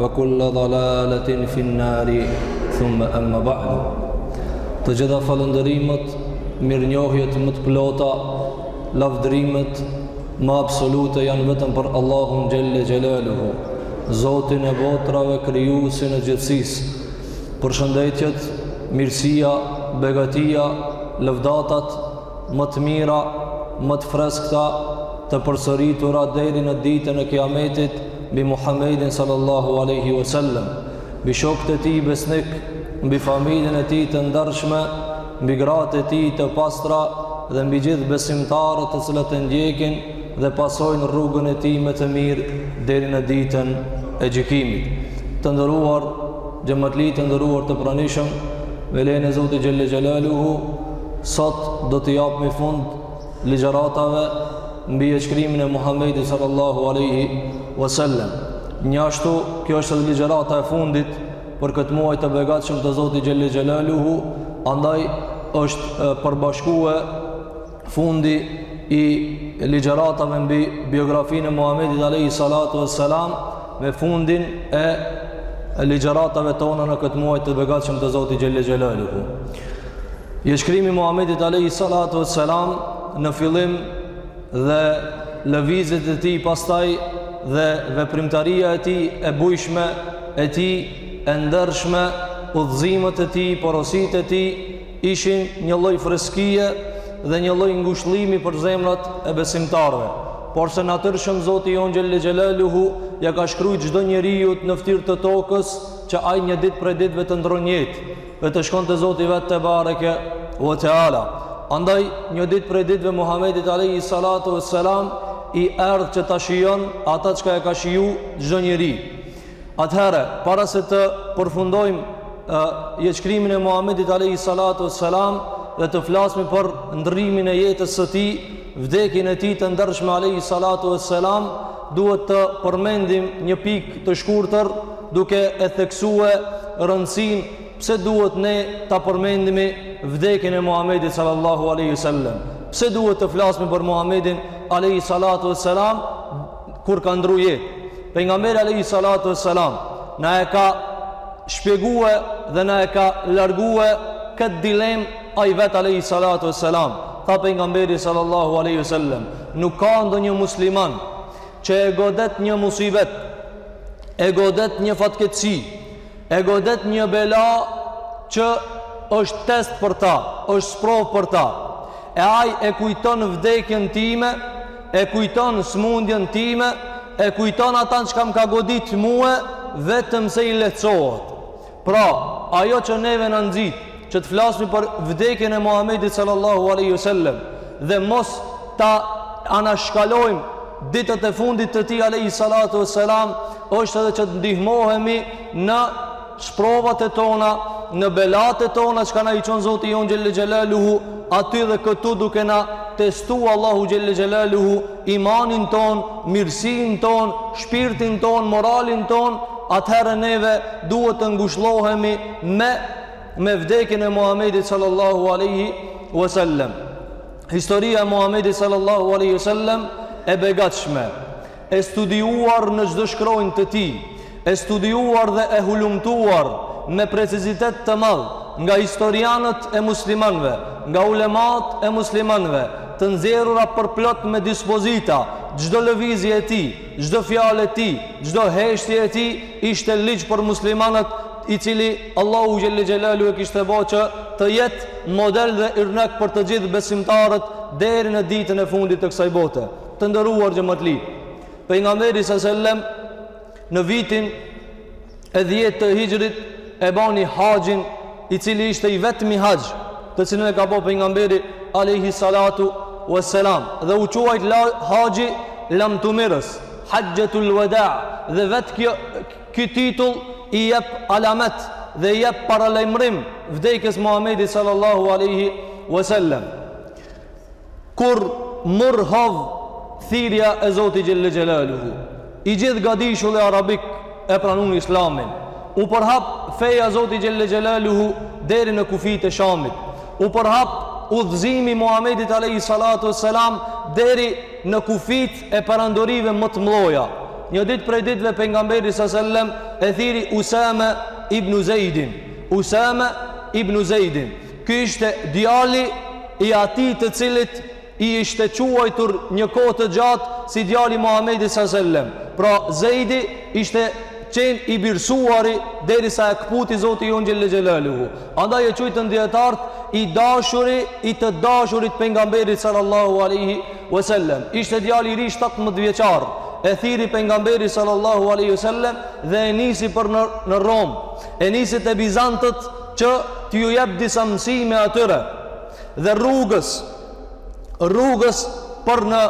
Wa kulla dalalatin fi nari thumma amma ba'du. Të gjitha falënderimet, mirënjohjet më të plota, lavdërimet më absolute janë vetëm për Allahun xhelle xhelaluhu, Zotin e botrave, krijuesin e gjithësisë. Përshëndetjet, mirësia, begatia, lëvdatat më të mira, më të freskta, të përsëritura deri në ditën e Kiametit, mbi Muhammedin sallallahu alaihi wasallam, mbi shokët e tij besnik, mbi familjen e tij të ndershme, mbi gratë e tij të pastra dhe mbi gjithë besimtarët të cilët e ndjekin dhe pasojnë rrugën e tij me të mirë deri në ditën e gjykimit. Të nderuar xhematli të nderuar të pranishëm, me lejen e Zotit xhelle xhelaluhu, sot do të japmi fund ligjëratave mbi jetëshkrimin e Muhamedit sallallahu alaihi wasallam. Njashtu, kjo është edhe ligjërata e fundit për këtë muaj të begatshëm të Zotit Xhelel Xhelaluhu, andaj është përbashkue fundi i ligjëratave mbi biografinë e Muhamedit alaihi salatu wassalam me fundin e ligjëratave tona në këtë muaj të begatshëm të Zotit Xhelel Xhelaluhu. Jetëshkrimi i Muhammedit alejhi salatu ves selam në fillim dhe lëvizjet e tij pastaj dhe veprimtaria e tij e bujshme e tij e ndershme udhëzimët e ti, porosit e ti ishin një lloj freskie dhe një lloj ngushëllimi për zemrat e besimtarëve por se natyrshëm Zoti jonë xhelle xhelaluhu ia ka shkrujt çdo njeriut në ftyrë të tokës që ai një ditë prej ditëve të ndrron jetë Dhe të shkon te Zoti vet tebareke ue teala. Andaj një ditë prej ditëve Muhammedit alejhi salatu ves selam i erdh që ta shijon ata çka e ka shiju çdo njeri. Atëherë, para se të përfundojmë jetëshkrimin e Muhammedit alejhi salatu ves selam dhe të flasmi për ndrrimin e jetës së tij, vdekjen e tij të ndershme alejhi salatu ves selam duhet të përmendim një pikë të shkurtër duke e theksue rëndësinë pse duhet ne ta përmendimi vdekjen e Muhammedit sallallahu alejhi ve sellem pse duhet të flasmi për Muhammedin alejhi salatu ves selam kur ka ndrru jetë Pejgamberi alejhi salatu ves selam na e ka shpjegue dhe na e ka largue këtë dilemë Ai vet alejhi salatu ue selam, tha pejgamberi sallallahu alejhi ue sellem, nuk ka ndonjë musliman që e godet një musibet, e godet një fatkeqësi, e godet një bela që është test për ta, është sprovë për ta. E ai e kujton vdekjen time, e kujton smundjen time, e kujton ata çka m'ka godit mua vetëm se i lehtësohet. Pra, ajo që neve na nxit që të flasim për vdekjen e Muhamedit sallallahu alaihi wasallam dhe mos ta anashkalojmë ditët e fundit të tij alaihi salatu wassalam është edhe që të ndihmohemi në sprovat e tona, në belat e tona çka na i çon Zoti jonë xhelle xhelaluhu, aty dhe këtu duke na testu Allahu xhelle xhelaluhu, imanin tonë, mirësinë tonë, shpirtin tonë, moralin tonë, atëherë neve duhet të ngushllohemi me me vdekjen e Muhamedit sallallahu alaihi wasallam. Historia e Muhamedit sallallahu alaihi wasallam e begatshme, e studiuar në çdo shkronjë të tij, e studiuar dhe e hulumtuar me precizitet të madh nga historianët e muslimanëve, nga ulematë e muslimanëve, të nxjerrura përplot me dispozita, çdo lëvizje e tij, çdo fjalë e tij, çdo heshtje e tij ishte ligj për muslimanët i cili Allahu xhelle xhelaluhu e kishte bo që të jetë model dhe yrnek për të gjithë besimtarët deri në ditën e fundit të kësaj bote. Të nderuar xhamatli, pejgamberi sallallahu alejhi ue sellem në vitin e dhjetë të hixhrit e bani haxhin i cili ishte i vetmi haxh të cilin e ka bo pejgamberi alejhi salatu ve selam dhe u quajt la, haxhi lamtumirës haxhetul veda dhe vetë kjo, ky titull i jep alamet dhe i jep paralajmërim vdekjes Muhamedit sallallahu alaihi wasallam Kur mur hov thirrja e Zotit xhelle xhelaluhu, i gjithë gadishulli arabik e pranun islamin, u përhap feja e Zotit xhelle xhelaluhu deri në kufijtë e shamit, u përhap udhëzimi i Muhamedit alejhi salatu ue selam deri në kufijtë e perandorive më të mdhaja. Një ditë prej ditve pejgamberi sa sellem e thirri Usame ibn Zejdin, Usame ibn Zejdin, Ky ishte djali i atij të cilit ishte quajtur një kohë të gjatë si djali i Muhamedit sa sellem. Pra Zeidi ishte qenë i birësuari derisa e këputi Zoti jonë Xhelle Xhelaluhu. Andaj e quajtën dijetarët i dashuri i të dashurit pejgamberit sallallahu alaihi wasallam. Ishte djalë i ri shtatëmbëdhjetë vjeçar. E thirri pejgamberi sallallahu alaihi wasallam dhe e nisi për në në Romë. E nisi te Bizantët që t'ju jep disa mësime atyre dhe rrugës rrugës për në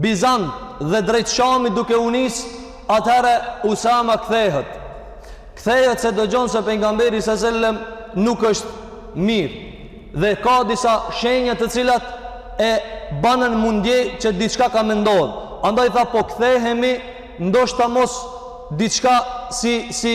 Bizant dhe drejt Shamit duke u nis atëherë Usama kthehet kthehet se dëgjon se pejgamberi alejhi selam nuk është mirë dhe ka disa shenja të cilat e banën mundje që diçka ka me ndodh andaj tha po kthehemi ndoshta mos diçka si si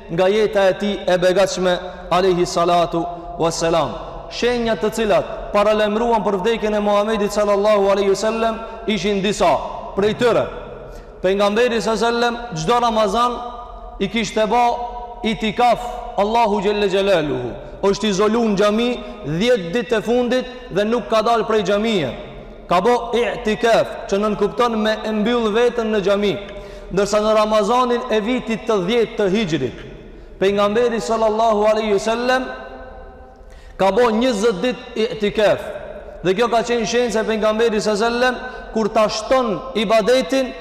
nga jeta e tij e begatshme alejhi salatu wa selam shenjat të cilat paralajmëruan për vdekjen e Muhamedit sallallahu alaihi wasallam ishin disa prej tyre pejgamberi sallallahu alaihi wasallam çdo ramazan i kishte ba itikaf Allahu xhelle xhelaluhu është izolu në xhami 10 ditë të fundit dhe nuk ka dalë prej xhamisë Ka bo i'tikaf, që nënkupton me e mbyll veten në xhami. Ndërsa në Ramazanin e vitit të dhjetë të Hixhrit, pejgamberi sallallahu alaihi wasallam ka bo njëzet dit i'tikaf. Dhe kjo ka qenë shenjë se pejgamberi sallallahu alaihi wasallam kur ta shton ibadetin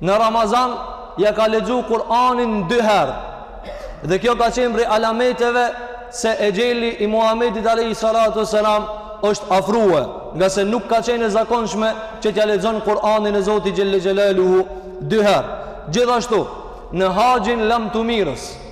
Në Ramazan ja ka lexu Kur'anin dy herë. Dhe kjo ka qenë prej alameteve se exheli i Muhamedit alayhi salatu selam është afrue, ngase nuk ka qenë e zakonshme që t'ja lexon Kur'anin e Zotit xhelle xhelaluhu dy herë. Gjithashtu, në haxhin lamtumirës,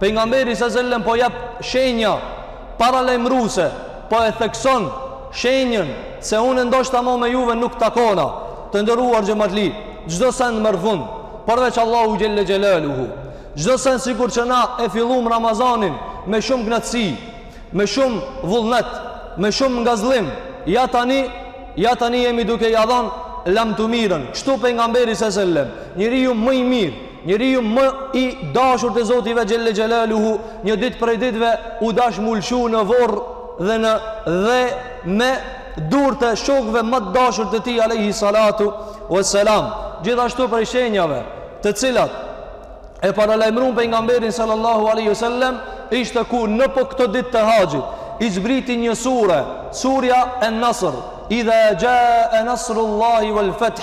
Pejgamberi sa selam po jap shenja paralajmëruese, po e thekson shenjën se unë ndoshta më me juve nuk takona. Të nderuar xhamatli, çdo send merr fund, përveç Allahu xhelle xhelaluhu. Çdo send sikur që na e filluam Ramazanin me shumë knaqësi, me shumë vullnet, me shumë ngazllim, ja tani, ja tani jemi duke ia dhënë lamtumirën. Kështu pejgamberi sa selam, njeriu më i mirë, Njeriu më i dashur te Zoti ve xhelle xhelaluhu një ditë prej ditëve u dash mu lshu në vorr dhe në dhe me dur të shokëve më të dashur të tij alaihi salatu vesselam. Gjithashtu prej shenjave të cilat e paralajmëruan pejgamberin sallallahu alaihi wasallam ishte ku në po këto ditë të haxhit i zbriti një sure, surja e Nasr, idha jaa nasrullahi wal fath.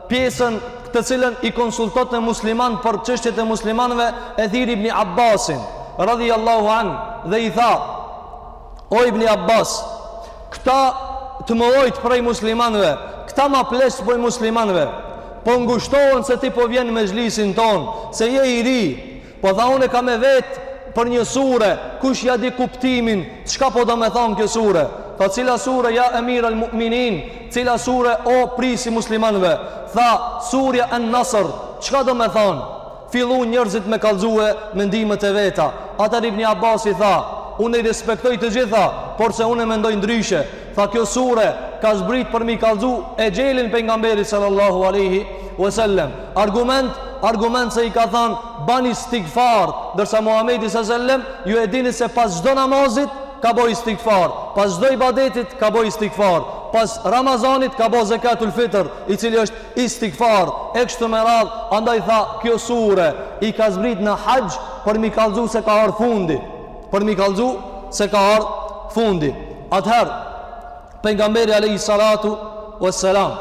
Pjesën, të cilën i konsultonte musliman për çështjet e muslimanëve, e thirri Ibni Abbasin, radhiyallahu anhu, dhe i tha: O Ibni Abbas, këta të mëdhojt prej muslimanëve, këta ma pleqt prej muslimanëve, po ngushtohen se ti po vjen në mexhlisin tonë, se je i ri, Po tha unë kam me vet për një sure, kush ja di kuptimin, çka po do me thanë kjo sure? Tha cila sure ja emir al mu'minin, cila sure o prijsi i muslimanve? Tha surja en nasr, çka do me thanë? Fillu njerzit me kalzue mendimet e veta. Atëherë ibn Abasi tha, unë i respektoj të gjitha, porse unë e mendoj ndryshe. Tha kjo sure ka zbrit për m'i kallzu exhelin pejgamberit sallallahu alaihi wasallam. Argument, argument se i ka thanë bani istighfar, ndërsa Muhamedi sallallahu alaihi wasallam ju e dini se pas çdo namazit ka bo istighfar, pas çdo ibadetit ka bo istighfar, pas Ramazanit ka bo zekatul fitr, i cili është istighfar. E kështu me radh, andaj tha kjo sure i ka zbrit në haxh për m'i kallzu se ka ardh fundi. për m'i kallzu se ka ardh fundi. Atëherë pejgamberi alayhi salatu wassalam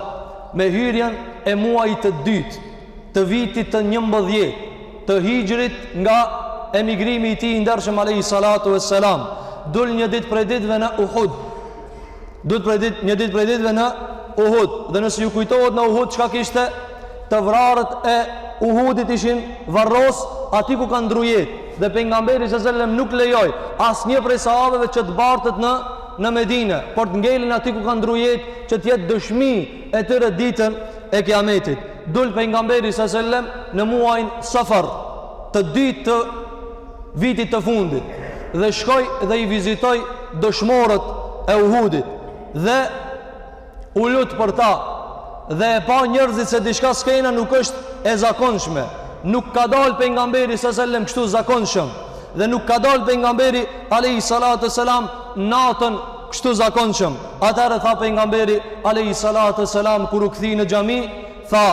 me hyrjen e muajit të dytë të vitit të 11 të hixhrit nga emigrimi i tij i ndershëm alayhi salatu wassalam dul një ditë prej ditëve në Uhud Dul një ditë, një ditë prej ditëve në Uhud. Dhe nëse ju kujtohet në Uhud çka kishte të vrarët e Uhudit ishin varros aty ku kanë ndrru jetë. Dhe pejgamberi sa selam nuk lejoi asnjë prej sahabeve që të bartet në në Medinë, por të ngelin aty ku kanë ndrru jetë që të jetë dëshmi e tyre ditën e Kiametit. Dul pejgamberi sa selam në muajin Safar, të dytë të vitit të fundit dhe shkoi dhe i vizitoi dëshmorët e Uhudit dhe u lut për ta dhe e pa njerëzit se diçka skena nuk është e zakonshme nuk ka dalë pejgamberi sa selem kështu zakonshëm dhe nuk ka dalë pejgamberi alejhi salatu ve selam natën kështu zakonshëm atëherë tha pejgamberi alejhi salatu ve selam kur u kthy në xhami Tha,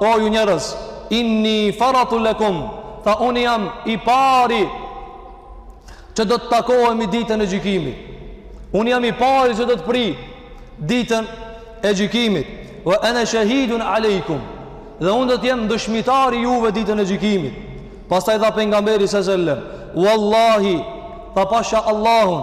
O ju njerëz, inni faratun lekum, tha unë jam i pari që do të takohemi ditën e gjykimit. Unë jam i pari që do të prij ditën e gjykimit. Ve ene shahidun alejkum, dhe unë do të jem dëshmitar i juve ditën e gjykimit. Pastaj tha pejgamberi sallallahu alajhi wasallam, "Wallahi, tha pasha Allahun,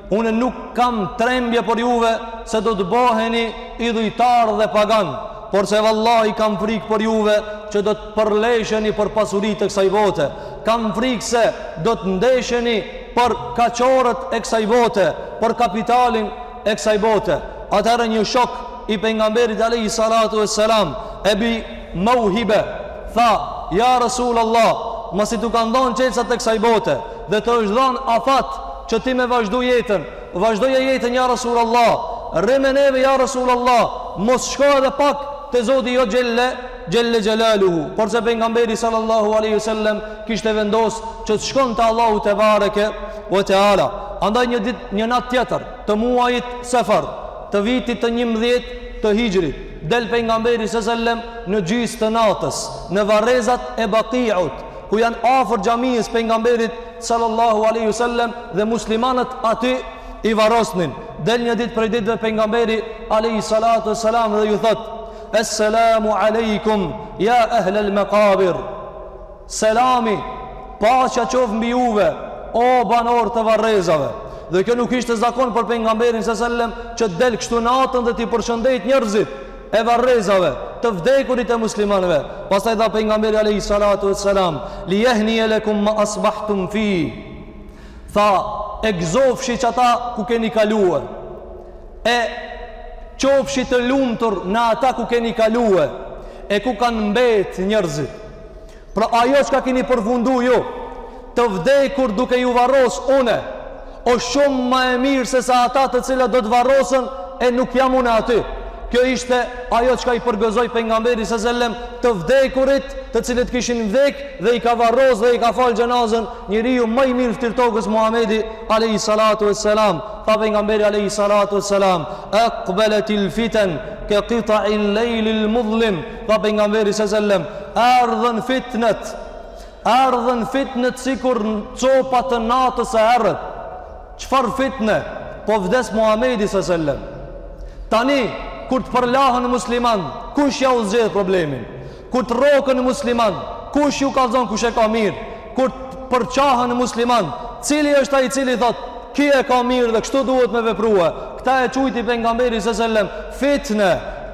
Unë nuk kam trembje për juve se do të boheni idhujtarë dhe paganë, porse vallahi kam frikë për juve që do të përlesheni për pasuritë e kësaj bote. Kam frikë se do të ndesheni për dekorët e kësaj bote, për kapitalin e kësaj bote. Atëherë një shok i pejgamberit alejhi salatu ves selam, Ebi Mauhibe, tha: "Ja Resulallah, masi t'u kanë dhonë çelësat e kësaj bote, dhe të është dhënë afat që ti me vazhdu jetën vazhdoje jetën ja Resulallah rri me neve ja Resulallah mos shko edhe pak te Zoti jo xhel-le xhel-le xhelaluhu porse pejgamberi sallallahu aleyhi sallem kishte vendos që të shkonte Allahu tebareke ve teala andaj një, dit, një nat tjetër të muajit sefer të vitit të njëmdhjetë të hixhrit del pejgamberi sallem në gjys të natës në varrezat e Bakiut ku janë afër xhamisë pejgamberit sallallahu alaihi wasallam dhe muslimanët aty i varrosnin del një ditë prej ditëve pejgamberi alaihi salatu wasalam dhe ju thotë Esselamu alejkum ja ehle al maqabir Selami paqja qoftë mbi juve o banorë të varrezave dhe kjo nuk ishte zakon për pejgamberin sallallahu alaihi wasallam që del kështu natën dhe t'i përshëndetë njerëzit e varrezave, të vdekurit e muslimanëve. Pastaj tha pejgamberi alayhi salatu wassalam, "Li yahni lakum ma asbahtum fi." Tha, e gëzofshi qata ku keni kalue. E qofshi të lumtur në ata ku keni kalue e ku kanë mbet njerëzit. Pra ajo çka keni përfundu ju, të vdekur duke ju varros une, o shumë më e mirë se sa ata të cilët do të varrosen e nuk jam une aty. Kjo ishte ajo çka i përgëzoi pejgamberi sa selam të vdekurit, të cilët kishin vdek dhe i ka varros dhe i ka fal xhenazën njeriu ma i mirë fytyr tokës Muhamedi alayhi salatu wassalam. Tha pejgamberi alayhi salatu wassalam: "Aqbalat al-fitan ka qita'il layl al-muzlim" Tha pejgamberi sa selam, erdhën fitnet, erdhën fitnet sikur copa të natës së errët. Çfarë fitne? Po vdes Muhamedi sa selam. Tani kur të përlahen musliman, kush ja u zgjedh problemin? Kur të rroken musliman, kush ju kallzon kush e ka mirë? Kur të përçahen musliman, cili është ai i cili thotë, ki e ka mirë dhe kështu duhet me veprue. Këta e qujti pejgamberi sa selam, fitne,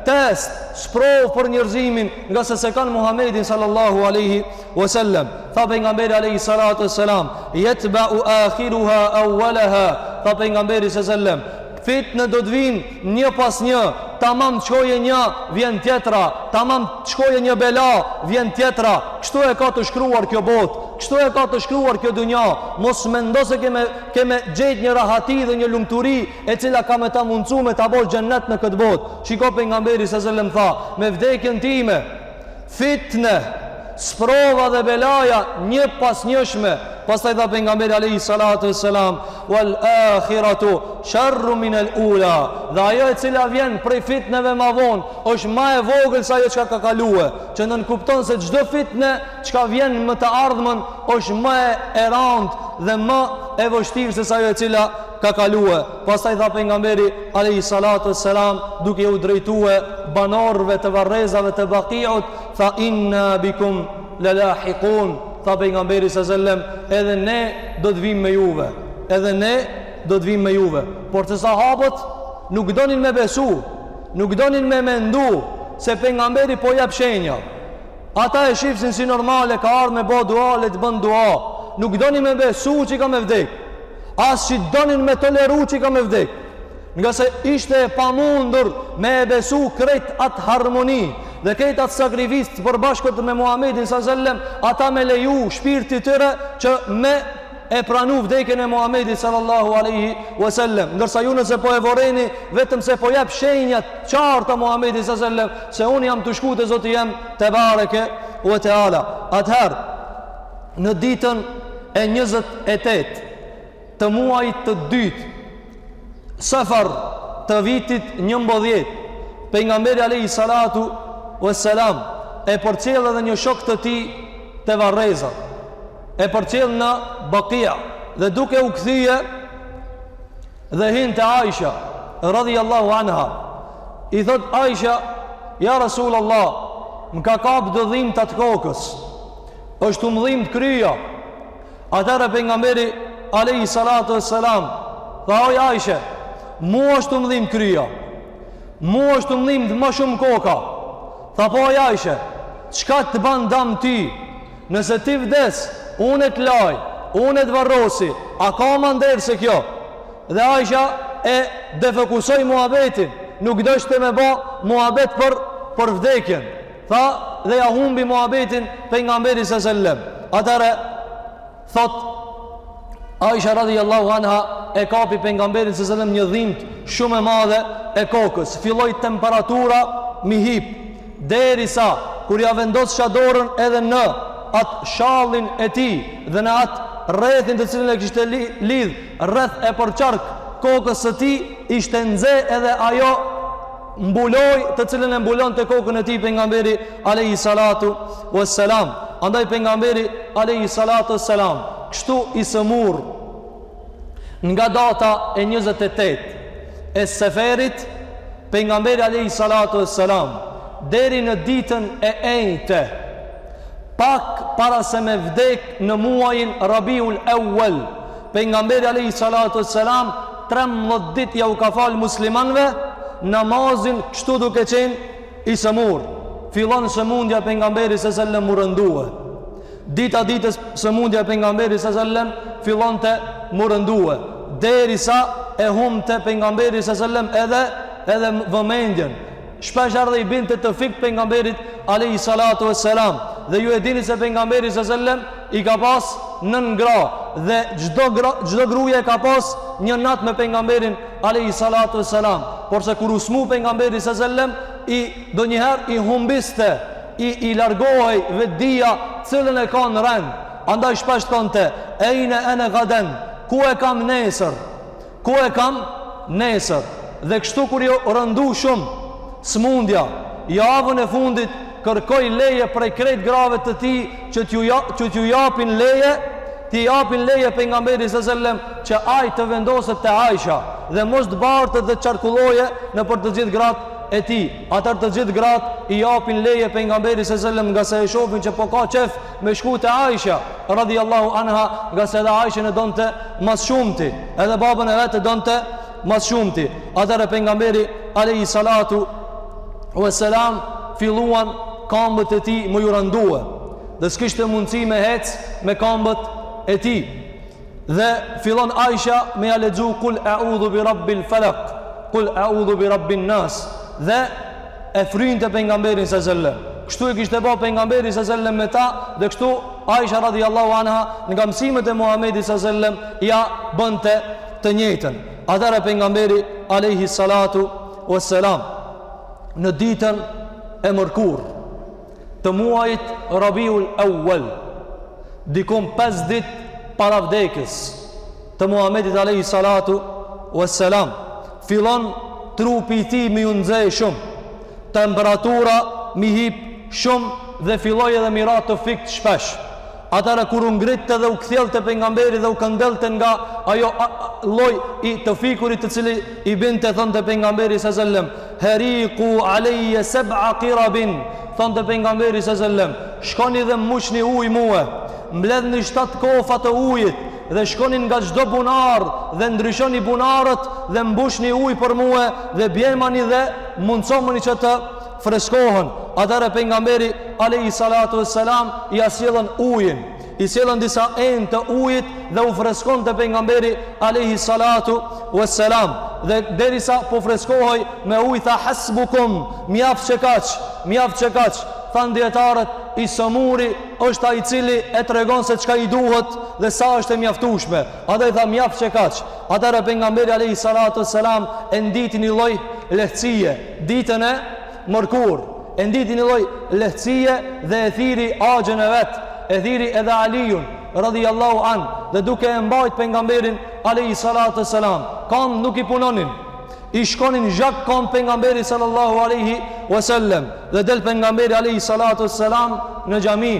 test, sprovë për njerëzimin ngase s'e kanë Muhammedin sallallahu aleyhi wa sellem. Tha pejgamberi aleyhi salatu wassalam, jetbau akhiruha euwalaha, tha pejgamberi sa selam, fitne do të vijnë Një pas një, tamam shkoi një, vjen tjetra, tamam shkoi një bela, vjen tjetra. Kështu e ka të shkruar kjo botë, kështu e ka të shkruar kjo dynja. Mos mendo se ke me ke me gjetë një rahati dhe një lumturi e cila ka me ta mundësu me ta bo xhennet në këtë botë. Shiko pejgamberi sa selam tha, me vdekjen time fitne, sprova dhe belaja një pas njishme, pastaj tha pejgamberi alejhi salatu ue selam, ual akhiratu, sharru min al ula, dhe ajo e cila vjen prej fitneve ma vonë, është ma e vogël se ajo çka ka kalue, që nënkupton se çdo fitne çka vjen në të ardhmen, është ma e randë dhe ma e vështirë sesa ajo e cila ka kalue pastaj tha pejgamberi alejhi salatu ue selam duke u drejtue banorëve të varrezave të bakiut tha inna bikum la lahiqun tha pejgamberi sa sellem edhe ne do të vim me juve edhe ne do të vim me juve por sahabët nuk donin me besu nuk donin me mendu se pejgamberi po jap shenja Ata e shifshin si normale, ka ardhë me bo dua, le të bën dua. Nuk donin me besu që ka me vdek. As që donin me toleru që ka me vdek. Ngase ishte e pamundur me e besu krejt atë harmoni dhe krejt atë sakrificë të përbashkët me Muhammedin sa selem, ata me leju shpirti tyre që me e pranu vdekjen e Muhamedit sallallahu alaihi wasallam, ndërsa ju nëse po e vëreni vetëm se po jap shenja të qarta Muhamedi sallallahu alaihi wasallam se unë jam tu shku te Zoti jem tebareke ue teala. Atëherë në ditën e 28 të muajit të dytë Safar të vitit 11 pejgamberi alayhi salatu wassalam e përcjell edhe një shok të tij te varrezat e përcjell në Bakia dhe duke u kthye dhe hi te Aisha radhiyallahu anha i thotë Aisha ja Rasul Allah më ka kap do dhimta të kokës është tu më dhimtë kryja atëherë pejgamberi alejhi salatu ue selam tha oj Aisha mu është tu më dhimtë kryja mu është tu më dhimtë ma shumë koka tha po oj Aisha çka të ban dam ty Nëse ti vdes, unë e të laj, unë e të varrosi, a ka ma nder se kjo? Dhe Aisha e defokusoi muhabetin, nuk doshte me ba muhabet për për vdekjen. Tha dhe ja humbi muhabetin pejgamberi sa selam. Atëherë thotë Aisha radhiyallahu anha e kapi pejgamberin sa selam një dhimtë shumë e madhe e kokës. Filloi temperatura m'i hip. Derisa, kur ia vendossha dorën edhe në atë shallin e tij dhe në atë rrethin të cilin e kishte lidh rreth e përqark kokës së tij, ishte nxe edhe ajo mbulojë, të cilën e mbulonte kokën e tij pejgamberi alejhi salatu ue selam. Andaj pejgamberi alejhi salatu ue selam, kështu i sëmurë, nga data e 28 e seferit pejgamberi alayhi salatu vesselam deri në ditën e enjte pak para se me vdek në muajin Rabiul Awwal pejgamberi alayhi salatu vesselam 13 ditë ja u ka fal muslimanëve namazin kështu duke qenë i sëmur fillon sëmundja pejgamberit sa selam m'u rëndue Dita ditës sëmundja e pejgamberit sa selam fillonte m'u rëndue derisa e humbte pejgamberi sa selam edhe edhe vëmendjen shpeshherë dhe i binte të fikt pejgamberit alayhi salatu wassalam dhe ju e dini se pejgamberi sa selam i ka pas nëntë gra dhe çdo gra çdo gruaje ka pas një natë me pejgamberin alayhi salatu wassalam porse kur u smu pejgamberi sa selam i ndonjëherë i humbiste i i largohej vetëdija cilën e ka në rend andaj shpesh thonte ejne ene gaden ku e kam nesër ku e kam nesër dhe kështu kur ju rëndu shumë smundja javën e fundit kërkoi leje prej krejt grave të tij që t'ju ja, që t'ju japin leje t'i japin leje pejgamberit sa selam që ai të vendoset te Aisha dhe mos të bartet dhe të qarkullojë nëpër të gjithë gratë e tij Atëherë të gjithë gratë i japin leje pejgamberit sa selam ngase e shofin që po ka qef me shku te Aisha radhiyallahu anha ngase edhe Aishën e donte ma s'shumti edhe babën e vet e donte ma s'shumti atëherë pejgamberi alayhi salatu wa salam filluan kambët e tij me ju randue dhe s'kishte mundësi me hec me kambët e tij Dhe fillon Aisha me ja lexu kul a'udhu bi rabbil falaq, kul a'udhu bi rabbin nas dhe e frynte pejgamberin sa sallam. Kështu e kishte ba pejgamberi sa sallam me ta dhe kështu Aisha radhiyallahu anha nga mësimet e Muhamedit sa sallam ja bënte të njëjtën. Atëherë pejgamberi alayhi salatu wassalam në ditën e mërkurë të muajit Rabiul Awwal, dikun 5 ditë para vdekjes të Muhamedit alayhi salatu wassalam, fillon trupi i tij me ju nxe shumë, temperatura m'i hip shumë dhe filloi edhe m'i ra të fikt shpesh. Atëherë kur u ngritte dhe u kthjellte pejgamberi dhe u këndellte nga ajo lloj i të fikurit të cili i binte thonte pejgamberi sa selam heriku alejje seb'a kirabin thonte pejgamberi sa selam shkoni dhe mbushni ujë mue mbledhni shtatë kofa të ujit dhe shkoni nga çdo bunar dhe ndryshoni bunarët dhe mbushni ujë për mue dhe bjemani dhe mundësomëni që të freskohen, atëherë pejgamberi alayhi salatu vesselam ia sjellën ujin, i sjellën disa enë të ujit dhe u freskonte pejgamberi alayhi salatu vesselam. Dhe derisa po freskohej me ujë tha hasbukum, mjaft qekaq, mjaft qekaq. Thanë dijetarët, i sëmuri është ai i cili e tregon se çka i duhet dhe sa është e mjaftueshme. Andaj tha mjaft qekaq. Atëherë pejgamberi alayhi salatu vesselam e nditi një lloj lehtësie, ditën e mërkurë, e nditi një lloj lehtësie dhe e thirri axhën e vet, e thirri edhe Aliun radhiyallahu an, dhe duke e mbajt pejgamberin alayhi salatu wassalam, kamt nuk i punonin. I shkonin zhag kamt pejgamberit sallallahu alaihi wasallam dhe del pejgamberi alayhi salatu wassalam në xhami.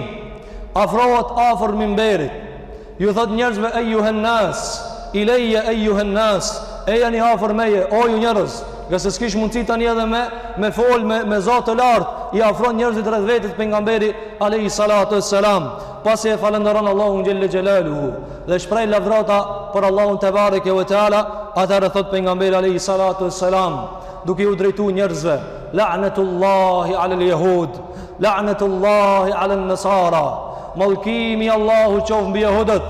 Afrohet afër minberit. Ju thotë njerëzve Ejuhen nas, ilejje ejuhen nas, Ejani afër meje, o ju njerëz! Nga se s'kish mundësi tani edhe me, me folë, me, me za të lartë, i afron njerëzit rreth vetit pejgamberi, alejhi salatu e selam, pasi e falëndëron Allahun xhelle xhelaluhu, dhe shpreh lavdrata për Allahun tebareke ve teala, atëherë thot pejgamberi, alejhi salatu e selam, duke ju drejtu njerëzve, la'netullahi alel jehud, La'natullahi 'ala an-nasara. Mallkimi i Allahut qoftë mbi jehudët.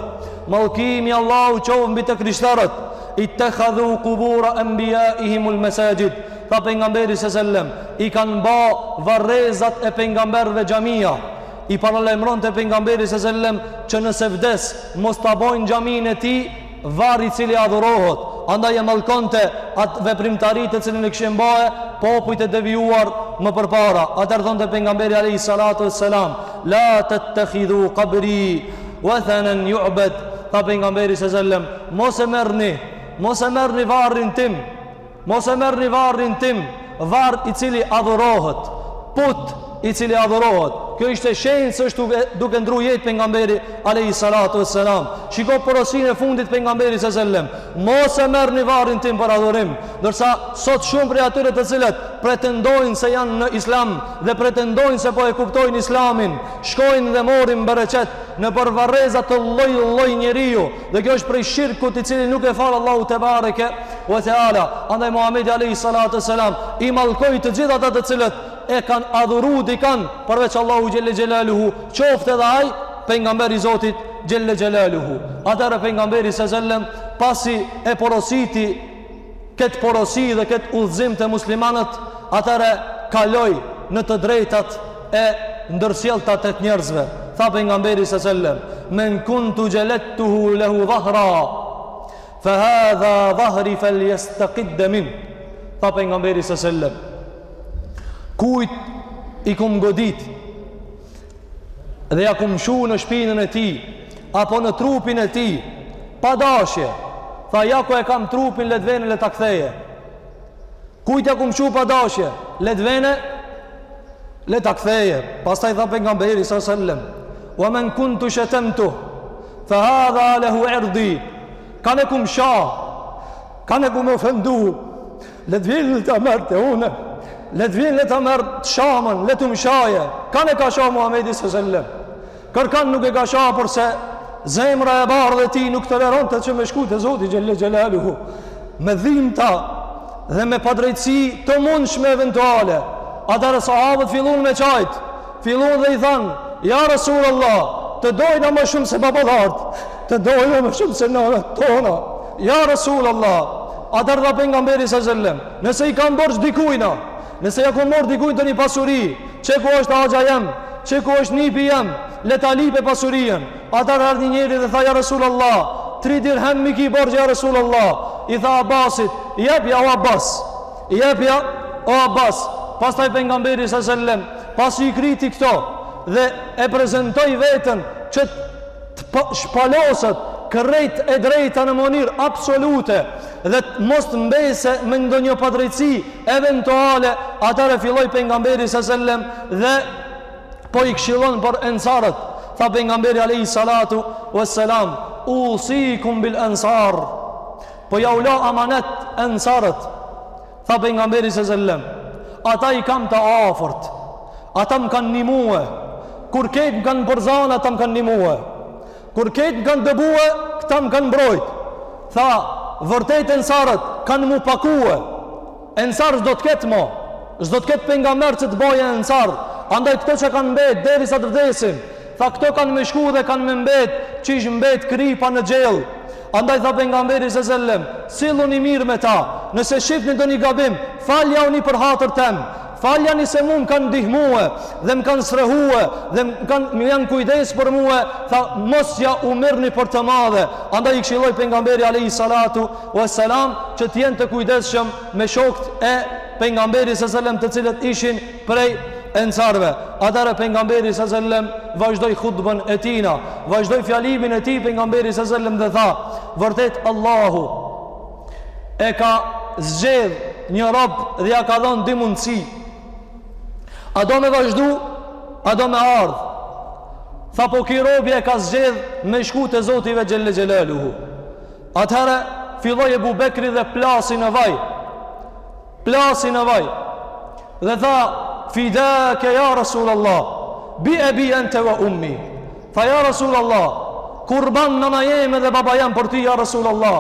Mallkimi i Allahut qoftë mbi të krishterët. Ittakhadhu qubur anbiya'ihim al-masajid. Tha pejgamberi sallam, i kanë ba varrezat e pejgamberëve xhamia. I paralajmëronte pejgamberi sallam që nëse vdes mos ta bojnë xhaminë e tij varr i cili adhurohet, andaj e mallkonte atë veprimtari të cilën e kishin ba popujt e devijuar më përpara. Atëherë thonte pejgamberi alayhi salatu wassalam, la tattakhidhu qabri wathanan yu'bad. Tha pejgamberi sallallahu alaihi wasallam, mos e merrni, mos e merrni varrin tim Mos e merrni varrin tim, varr i cili adhurohet, put i cili adhurohet. Kjo ishte shenjë se është duke ndru jetë pejgamberi alayhi salatu vesselam. Shiko porosinë e fundit pejgamberit sa selam. Mos e merrni varrin tim për adhurim, ndërsa sot shumë prej atyre të cilët pretendojnë se janë në Islam dhe pretendojnë se po e kuptojnë Islamin, shkojnë dhe morin bereqet nëpër varreza të lloj-lloj njeriu, Dhe kjo është prej shirkut të cilin nuk e fal Allahu tebareke ve teala. Andaj Muhamedi alayhi salatu selam i mallkoi të gjithë ata të cilët e kanë adhuru dikan përveç Allahu xhelle xhelaluhu, qoftë edhe ai pejgamber i Zotit xhelle xhelaluhu. Atëherë pejgamberi sallallahu alaihi wasallam pasi e porositi këtë porosi dhe këtë udhëzim te muslimanët, atëherë kaloi në të drejtat e ndërsjellta të të njerëzve. Tha pejgamberi së sellem, men kuntu xheledtuhu lehu dhahra, fe hadha dhahri feljestekid minh. Tha pejgamberi së sellem, kujt i kum godit, dhe ja kum mshu në shpinën e tij, apo në trupin e tij, pa dashje, tha ja ku e kam trupin le të vene le ta ktheje. Kujt ja kum mshu pa dashje, le të vene le ta ktheje. Pastaj tha pejgamberi së sëllem, wa men kuntu shetemtu, fa hadha lehu irdi, kan e kum sha, kan e kum ofendu, Le të vjen le ta merr te unë. Le të vjen le ta merr shamën, le të më shaje. Kan e ka sha Muhamedi sa selam. Kërkan nuk e ka sha porse zemra e bardhë e tij nuk toleronte që me shku te Zoti xhelle xhelaluhu. Me dhimbta dhe me padrejtësi të mundshme eventuale. Atëherë sahabët fillun me çajt. Fillun dhe i than, "Ja Resulullah, të dojna ma shumë se baballarët, të dojna ma shumë se nanat tona." Ja Resul Allah, atëherë tha pejgamberi sa selam, nëse i kam borxh dikujna, nëse ja kam marr dikujt ndonjë pasuri, çe ku është axha jem, çe ku është nipi jem, le ta lipe pasurinë. Atëherë erdhi një njeri dhe tha ja Resul Allah, tri dirhem m'i ki borxh ja Resul Allah. I tha Abbasit, jepja o Abbas. Jepja o Abbas. Pastaj pejgamberi sa selam, pasi i kryti këto dhe e prezantoi veten që të shpaloset krejt e drejta në mënyrë absolute dhe të mos të mbese me ndonjë padrejtësi eventuale, atëherë filloi pejgamberi sa selam dhe po i këshillon për ensarët. Tha pejgamberi alayhi salatu wassalam, "Usikum bil ensar." Po ja u la amanet ensarët. Tha Pejgamberi sa selam, ata i kam të afërt, ata më kanë ndihmue, kur kejt më kanë përzanë, ata më kanë ndihmue, kur kejt më kanë dëbue, këta më kanë mbrojt. Tha, vërtet ensarët kanë m'u pakue, ensarë s'do të ketë mo, s'do të ketë pejgamber që të boje ensarë, andaj këto që kanë mbet, derisa të vdesin, tha këto kanë me shku dhe kanë me mbet, qysh mbet kripa në gjellë, Andaj tha pejgamberi sa selam, silluni mirë me ta. Nëse shihni ndonjë gabim, faljauni për hatër tem. Faljani se mua më kanë ndihmue dhe më kanë strehue dhe më kanë më janë kujdes për mua, tha mos ja u merrni për të madhe. Andaj i këshilloi pejgamberi alayhi salatu wa salam që të jenë të kujdesshëm me shokët e pejgamberit sa selam të cilët ishin prej ensarëve. Atëherë pejgamberi sa selam vazhdoi hutbën e tina, vazhdoi fjalimin e tij pejgamberi sa selam dhe tha: "Vërtet Allahu e ka zgjedh një rob dhe ja ka dhënë dy mundësi. A do me vazhdu, a do me ardh?" Tha po ky robi e ka zgjedh me shku te Zoti i vet xhelle xhelaluhu. Atëherë filloi Ebu Bekri dhe plasi në vaj. plasi në vaj dhe tha fidake ja Rasulallah bi ebi ente wa ummi tha ja Rasulallah kurban nana jeme dhe baba jem për ti ja Rasulallah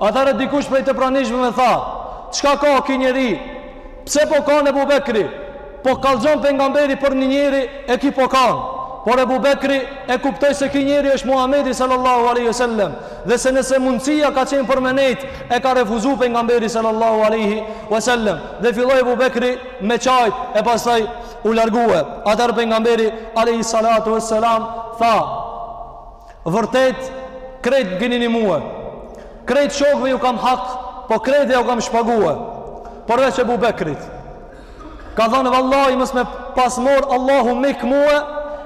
atëherë dikush prej të pranishëmve tha çka ka ky njeri pse po kan Ebu Bekri Po kallxon pejgamberi për një njeri e ky po kan. Por Ebu Bekri e kuptoi se ky njeri është Muhamedi sallallahu alaihi wasallam dhe se nëse mundësia ka qenë për me nejt e ka refuzu pejgamberi sallallahu alaihi wasallam dhe filloi Ebu Bekri me qajt e pastaj u largue. Atëherë pejgamberi alaihi salatu wassalam tha: Vërtet krejt m'kini ndihmue. Krejt shokëve ju kam hak, po krejt ja u kam shpague. Përveç Ebu Bekrit. Ka thënë vallahi mos me pas mor Allahu mik mua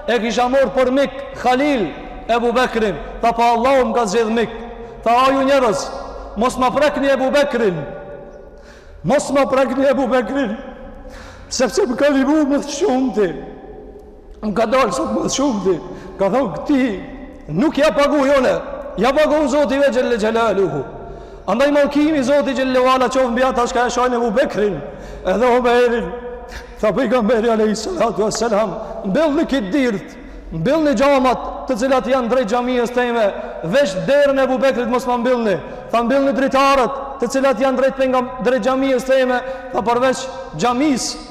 e kisha mor për mik Khalil Ebu Bekrin. Tha po Allahu më ka zgjedh mik. Tha o ju njerëz, mos ma prekni Ebu Bekrin. Mos ma prekni Ebu Bekrin. Sepse më ka ndihmu më shumti. Më ka dalë zot më së shumti, ka thonë këti, nuk ja pagu unë, ja pagun Zoti i vet xhelle xhelaluhu. Andaj mallkimi Zotit xhelle ue ala qoftë mbi ata çka e shajnë Ebu Bekrin, edhe Omerin, tha pejgamberi alejhi salatu vesselam, mbyllni këto dyert, mbyllni xhamat të cilat janë drejt xhamisë teme, veç derën e Ebu Bekrit mos ma mbyllni, tha mbyllni dritaret të cilat janë drejt, drejt xhamisë teme, tha përveç xhamisë,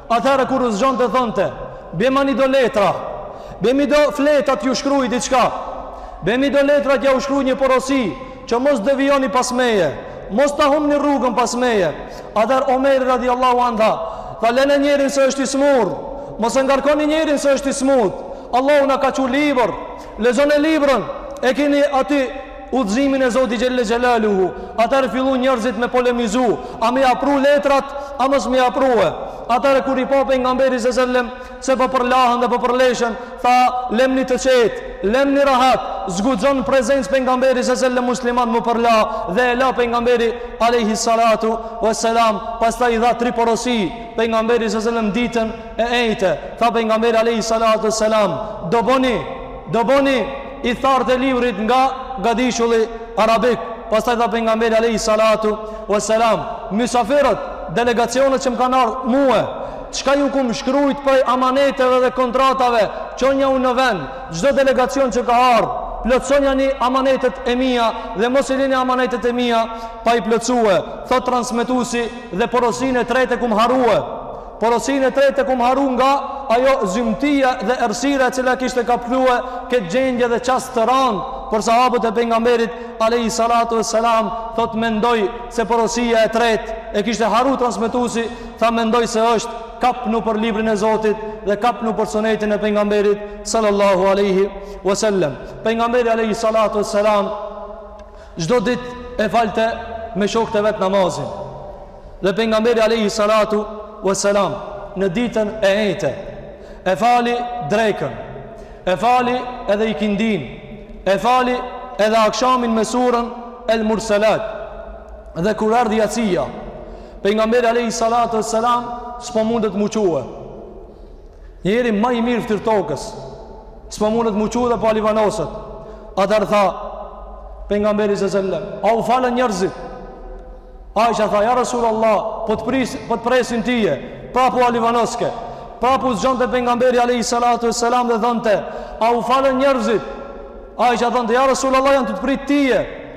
Atëherë kur u zgjonte thonte, "Bimni do letra. Bimni do fleta t'ju shkruaj diçka. Bimni do letra t'ja u shkruaj një porosi, që mos devijoni pas meje, mos ta humbni rrugën pas meje." Atëherë Omeri radiallahu anhu tha, "Lëne njërin se është i smurë. Mos e ngarkoni njërin se është i smut. Allahu na ka çu libër. Lexone librin. E keni aty udhëzimin e Zotit xhelle xhelaluhu, atëherë filluan njerëzit me polemizu, a me ia pru letrat, a mos me ia prue. Atëherë kur i pa pejgamberi se sellem se po përlahen dhe po përleshen, tha, lemni të qetë, lemni rahat, s'guxon n'prezencë pejgamberit se sellem musliman mu përla dhe e la pejgamberi alejhi salatu vesselam, pastaj i dha tri porosi pejgamberi se sellem ditën e ejte, tha pejgamberi alejhi salatu vesselam, do boni, do boni ithtarët e librit nga gadishulli arabik. Pastaj tha pejgamberi alayhi salatu wassalam, mysafirët, delegacionet që më kanë ardhur mua, çka ju kum shkrujt prej amaneteve dhe kontratave, çonjau në vend, çdo delegacion që ka ardhur, plotësonjani amanetet e mia dhe mos i lini amanetet e mia pa i plotësue, thotë transmetuesi dhe porosinë e tretë e kum harrue. Porosinë e tretë e kum harru nga ajo zymtia dhe errësira e cila e kishte kaplue këtë gjendje dhe çast të randë për sahabët e Pejgamberit, alejhi salatu ves selam, thotë mendoj se porosia e tretë e kishte harru transmetuesi tha mendoj se është kapnu për librin e Zotit dhe kapnu për sunetin e Pejgamberit, sallallahu alejhi ve sellem. Pejgamberi alejhi salatu ves selam Çdo ditë e falte me shokët e vet namazin. Dhe pejgamberi alayhi salatu wassalam në ditën e ejte e fali drekën. E fali edhe ikindinë. E fali edhe akshamin me surën El Murselat. Dhe kur ardhi jacia, pejgamberi alayhi salatu wassalam s'po mundet m'u çue. Njeri ma i mirë n'fytyrë t'tokës. S'po mundet m'u çu dhe po alivanoset. Atëherë tha pejgamberi sa sellem, a u falën njerëzit? Aisha tha, ja Rasul Allah, po të, pris, po të presin tye, prapë u alivanoske. Prapë u zgjonte pejgamberi alejhi salatu ves selam dhe thonte, a u falën njerëzit? Aisha thonte, ja Rasul Allah, janë tu të prit tye.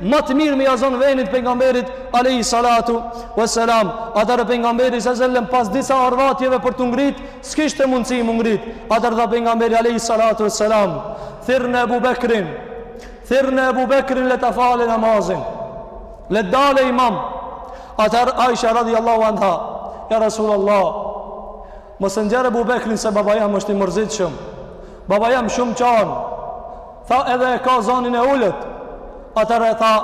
Ma të mirë me ia zon venin pejgamberit alayhi salatu wassalam. Atëherë pejgamberi sa selam pas disa orvatjeve për t'u ngrit, s'kishte mundësi m'u ngrit. Atëherë tha pejgamberi alayhi salatu wassalam, thirrne Ebu Bekrin. Thirrne Ebu Bekrin le ta falë namazin. Le të dalë imam. Atëherë Aisha radhiyallahu anha, ya Rasulullah, Mos e nxjerr Ebu Bekrin se baba jam është i mërzitshëm. Baba jam shumë qan. Tha edhe e ka zonin e ulët. Atëherë tha,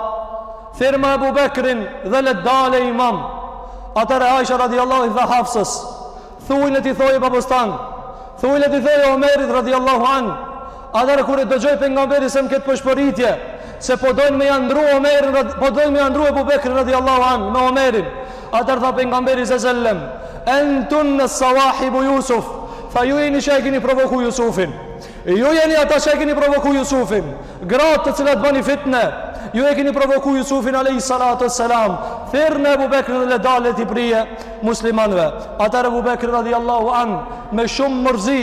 thirrma Ebu Bekrin dhe le të dalë imam. Atëherë Aisha radiallahu i tha Hafsës. Thuj ne t'i thojë babës tan. Thuj ne t'i thojë Omerit radiallahu anhu. Atëherë kur e dëgjoi pejgamberi sem këtë pëshpëritje, se po dojnë me ja ndrru Omerin, po dojnë me ja ndrru Ebu Bekrin radiallahu anhu, me Omerin, atëherë tha pejgamberi sa sellem, entunne sawahibu Jusuf, tha ju jeni që e kini provoku Jusufin, ju jeni ata që e kini provoku Jusufin, gratë të cilat bëni fitne, ju e kini provoku Jusufin alej salatu selam, thirrne Ebu Bekrin dhe le të dalë t'i prijë muslimanve, atëherë Ebu Bekri radiallahu anhu, me shumë mërzi,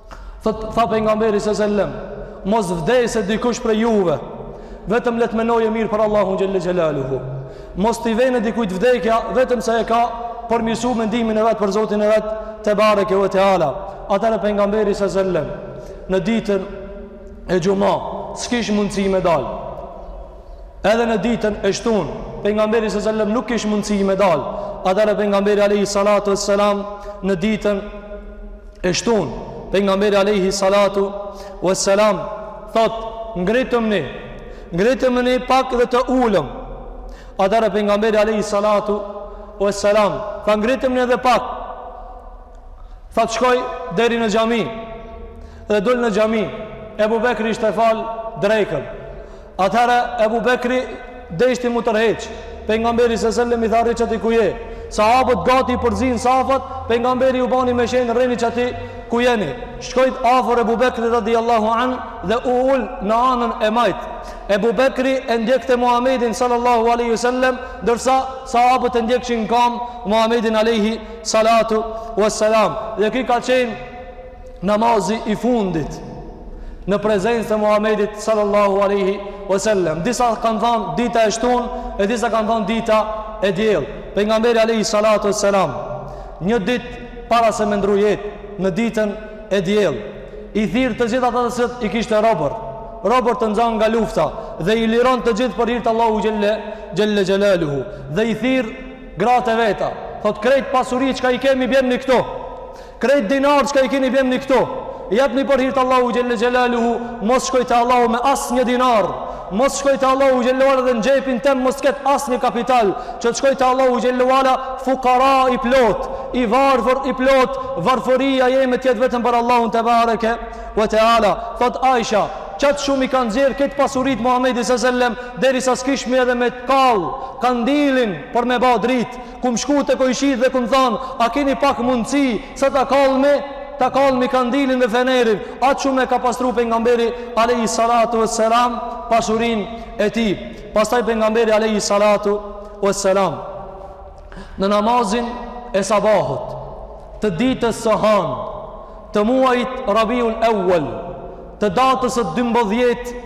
Thotë, tha pejgamberi s.a.s. Mos vdes se dikush prej juve, vetëm le të menojë mirë për Allahun xhelle xhelaluhu. Mos t'i vjen dikujt vdekja vetëm se e ka përmirësu mendimin e vet për Zotin e vet tebareke ve teala. Atëherë pejgamberi s.a.s. në ditën e xhuma s'kish mundësi me dal. Edhe në ditën e shtun, pejgamberi s.a.s. nuk kish mundësi me dal. Atëherë pejgamberi alejhi salatu ves selam në ditën E shtunë, pejgamberi alejhi salatu u selam thotë ngritmëni, ngritmëni pak dhe të ulem. Atëherë pejgamberi alejhi salatu u selam tha ngritmëni dhe pak. Tha të shkoj deri në xhami dhe dul në xhami. Ebu Bekri ishte tu fal drekën. Atëherë Ebu Bekri deshti mu tërheq, pejgamberi se sellem i tha rri qati ku je, sahabët gati i përzinë safat, pejgamberi ju bani me shenjë rrini qati ku jeni, shkoi afër Ebu Bekri radijallahu anhu dhe u ul në anën e majtë, Ebu Bekri e ndjekte Muhamedin sallallahu alejhi ve sellem ndërsa sahabët e ndjekshin në kamë Muhamedin alejhi salatu ves selam dhe ky ka qenë Namazi i fundit në prezencë të Muhamedit sallallahu alaihi wasallam. Disa kanë thanë dita e shtunë, e disa kanë thanë dita e diel. Pejgamberi alejhi salatu ves selam, një ditë para se me ndrru jetë në ditën e diel, i thirr të gjithë ata që i kishte robër, robër të nxanë nga lufta dhe i liron të gjithë për hir të Allahut xhelle xhelaluhu dhe i thirr gratë e veta, thotë krejt pasuri çka i kemi bjemni këtu. Krejt dinarë çka i keni bjemni këtu Jepni për hir të Allahut xhelle xhelaluhu Mos shkoj te Allahu me asnjë dinar Mos shkoj te Allahu xhelle xhelaluhu Dhe në xhepin tem mos t'ketë asnjë kapital Që të shkoj te Allahu xhelle xhelaluhu Fukara i plotë I varfër i plotë Varfëria jeme t'jetë vetëm për Allahun tebareke ve teala Thotë Aisha Qaq shumë i ka nxjerrë këto pasuritë Muhammedi se sellem Derisa s'kishmi edhe me e kall Kandilin për me ba dritë kam shku te kojshitë dhe kam thanë a keni pak mundësi sa ta kallmi ta kallmi kandilin dhe fenerin aq shumë e ka pastru pejgamberi alejhi salatu ves selam pasurinë e tij pastaj pejgamberi alejhi salatu ves selam në namazin e sabahut të ditës së hanë të muajit rebiul evel të datës dymbëdhjetë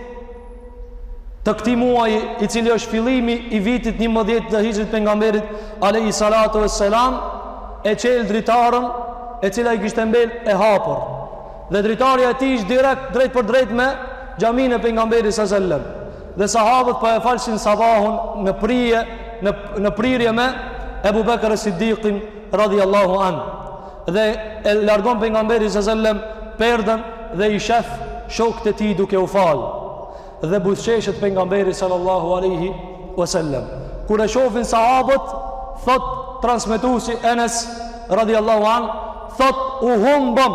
të këtij muaji i cili është fillimi i vitit njëmbëdhjetë të hixhrit pejgamberi alejhi salatu ves selam e çel dritarën e cila i kishte mbel e hapur dhe dritarja e tij ishte direkt drejtpërdrejt me xhaminë e pejgamberit se sellem dhe sahabët po e falshin sabahun në prije në, në prirje me Ebu Bekër es Sidikun radijallahu anhu dhe e largon pejgamberi salallahu alejhi ue selam perdën dhe i shef shokët e tij duke u fal dhe buzëqeshet pejgamberi sallallahu alaihi wasallam kur e shohin sahabët thot transmetuesi Enes radiallahu an thot u humbëm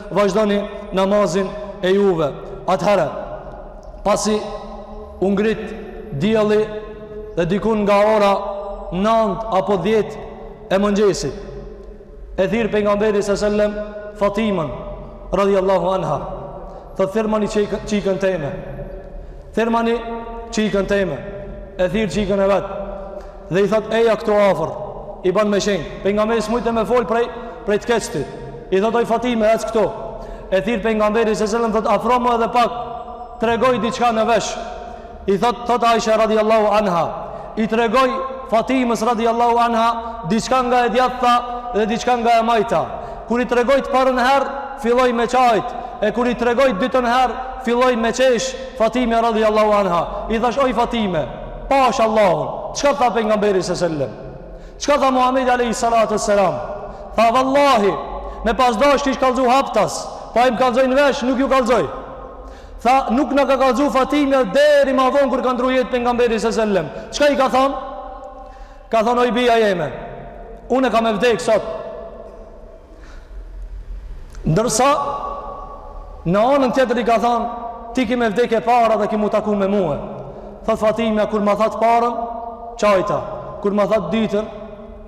Vazhdoni namazin e juve. Atëherë, pasi u ngrit dielli dhe dikun nga ora 9 apo 10 e mëngjesit, e thirr pejgamberi sallallahu alajhi wasallam Fatimën radhiyallahu anha, thotë thirrmani çikën teme. Thirrmani çikën teme. E thirr çikën e vet. Dhe i thotë, eja këtu afër, i ban me shenjë. Pejgamberi smujte me fol prej prej të keqtit. I thotë, oj Fatime, ec këtu. E thirr pejgamberi se selam thotë, afromu edhe pak, t'tregoj diçka në vesh. I thotë, thotë Aisha radhiyallahu anha, i tregoi Fatimës radhiyallahu anha diçka nga e djathta dhe diçka nga e majta. Kur i tregoi të parën herë, filloi me qajt, e kur i tregoi t'dytën herë, filloi me qesh Fatime radhiyallahu anha. I thash, oj Fatime, Pash Allahun, çka tha pejgamberi së sellem? Çka tha Muhammedi Alejhi Salatu Selam? Tha vallahi, me pas dash kish kalzu haptas, po ai m'kalzoi në vesh, nuk ju kalzoj. Tha, nuk na ka kalzu Fatimja deri ma vonë kur ka ndërru jetë pejgamberi së sellem. Çka i ka thanë? Ka thanë oj bija jeme, unë kam me vdek sot. Ndërsa, në anën tjetër i ka thanë, ti ki me vdek e para dhe ki mu taku me mue. Thot Fatimja, kur ma tha të parën, qajta. Kur ma tha të dytën,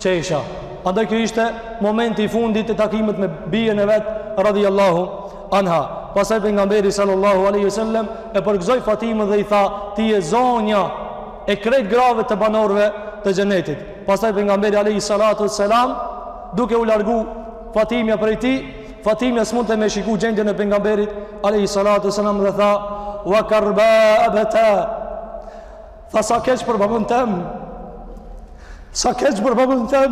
qesha. Andaj kjo ishte momenti i fundit i takimit me bijën e vet, radhiallahu anha. Pastaj pejgamberi sallallahu aleyhi sallem, e përgëzoi Fatimën dhe i tha, ti je zonja e krejt grave të banorve të xhenetit. Pastaj pejgamberi alejhi salatu ue selam duke u largu Fatimja prej tij, Fatimja s'mundte me shiku gjendjen e pejgamberit alejhi salatu ue selam dhe tha wa karba abata. Tha sa keq për babën tem. Sa keq për babën tem.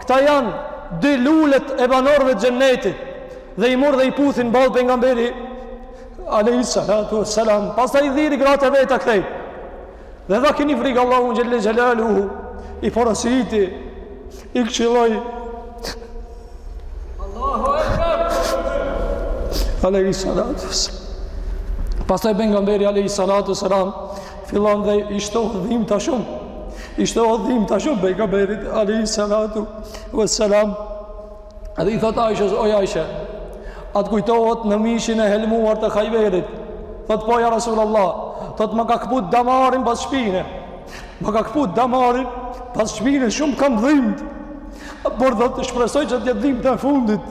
Këta janë dy lulet e banorëve të Xhennetit. Dhe i mor dhe i puthi në ballë pejgamberi alayhi salatu wassalam. Pastaj i thirri gratë e veta këtej. Dhe tha keni frikë Allahun xhelle xhelaluhu i porositi i këshilloi Allahu akbar. Alayhi salatu wassalam. Pastaj pejgamberi alayhi salatu wassalam Fillon dhe i shtohet dhimta shumë. I shtohet dhimta shumë pejgamberit, alejhi salatu ve selam. Edhe i thot Aishës, oj Aishë, a të kujtohet në mishin e helmuar të Hajberit. Thot po, ja Rasul Allah, thot ma ka këput damarin pas shpine. Ma ka këput damarin pas shpine, shumë kam dhimtë. Por thot, shpresoj që të jetë dhimtë e fundit.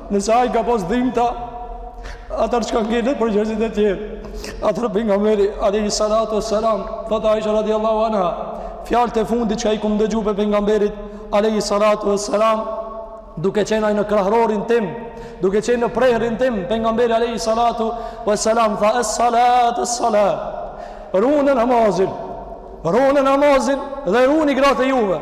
Nëse ai ka pas dhimta, atëherë çka ngelet për njerëzit e tjerë. Atëherë pejgamberi, alejhi salatu ve selam, thot Aisha radiallahu anha, fjalët e fundit që i kum dëgju pe pejgamberit, alejhi salatu ve selam, duke qenë ai në krahrorin tim, duke qenë në prehrin tim, pejgamberi, alejhi salatu ve selam, tha, es salat, es salat, rune namazin, rune namazin dhe runi gratë e juve.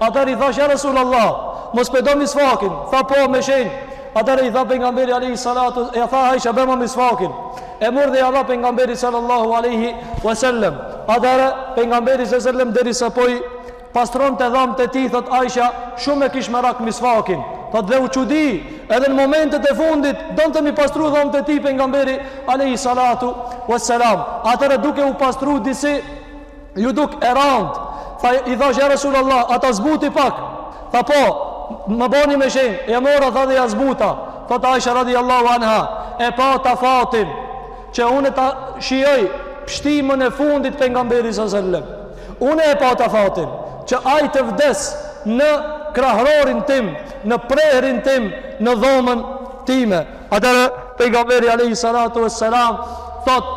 Atëherë i thashë, ja Resulallah, mos pe do misvakin, tha po me shenjë, atëherë i tha pejgamberi alaihi salatu, e tha Aisha bëma misvakin, e mor dhe ja dha pejgamberit sallallahu alaihi wasallam, atëherë pejgamberi sallallahu alaihi wasallam derisa po i pastronte dhamët e tij, thot Aisha, shumë e kish merak misvakin, thot dhe u çudi, edhe në momentet e fundit donte m'i pastru dhamët e tij pejgamberi alaihi salatu wasallam, atëherë duke u pastru disi Ju duk e rand. Tha i thash ja Resulullah, a ta zbuti pak. Tha po, ma boni me shenjë. E mora tha dhe ja zbuta. Thotë Aisha radhiyallahu anha, e pata fatin që unë ta shijoj pështimën e fundit të pejgamberit sallallahu alajhi wasallam. Unë e pata fatin që ai të vdes në krahërorin tim, në prehrin tim, në dhomën time. Atëherë pejgamberi alayhi salatu wassalam thot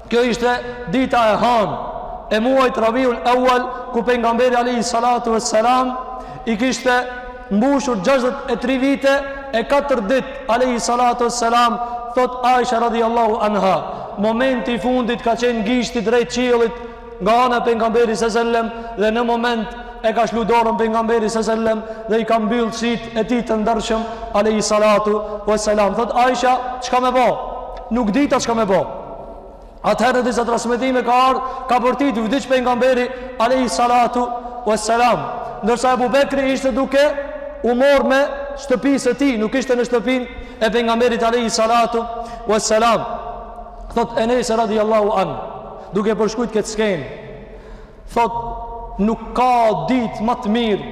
Kjo ishte dita e hanë e muajit Rabiul Awal, ku pejgamberi alayhi salatu vesselam i kishte mbushur 63 vite e 4 ditë alayhi salatu vesselam, thot Aisha radhiyallahu anha, momenti i fundit ka qenë gishti drejt qiellit nga ana e pejgamberit sallallahu dhe në moment e ka shlu dorën pejgamberi sallallahu dhe i ka mbyll sytë e tij të ndershëm alayhi salatu vesselam. Thot Aisha, çka me bo? Nuk dita çka me bo. Atëherë në disa transmitime ka ardhë, ka bërtit, vdiq pejgamberi, alejhi salatu ue selam. Ndërsa Ebu Bekri ishte duke u mor me shtëpisë së tij, nuk ishte në shtëpin e pejgamberit, alejhi salatu ue selam. Thot Enesi radi Allahu anh, duke përshkrujt këtë skenë. Thot, nuk ka ditë ma të mirë,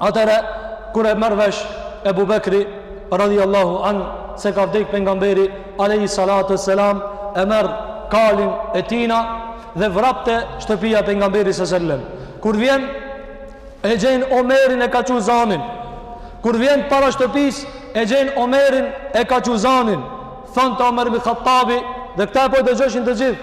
Atëherë kur e merr vesh Ebu Bekri radhiyallahu an se ka vdek pejgamberi alaihi salatu wassalam e merr kalin e tina dhe vrap te shtëpia e pejgamberit sallallahu alaihi wasallam kur vjen e gjen Omerin e ka çu zanin kur vjen para shtëpis e gjen Omerin e ka çu zanin thonte Omer ibn Khattabi dhe këta po e dëgjoshin të gjithë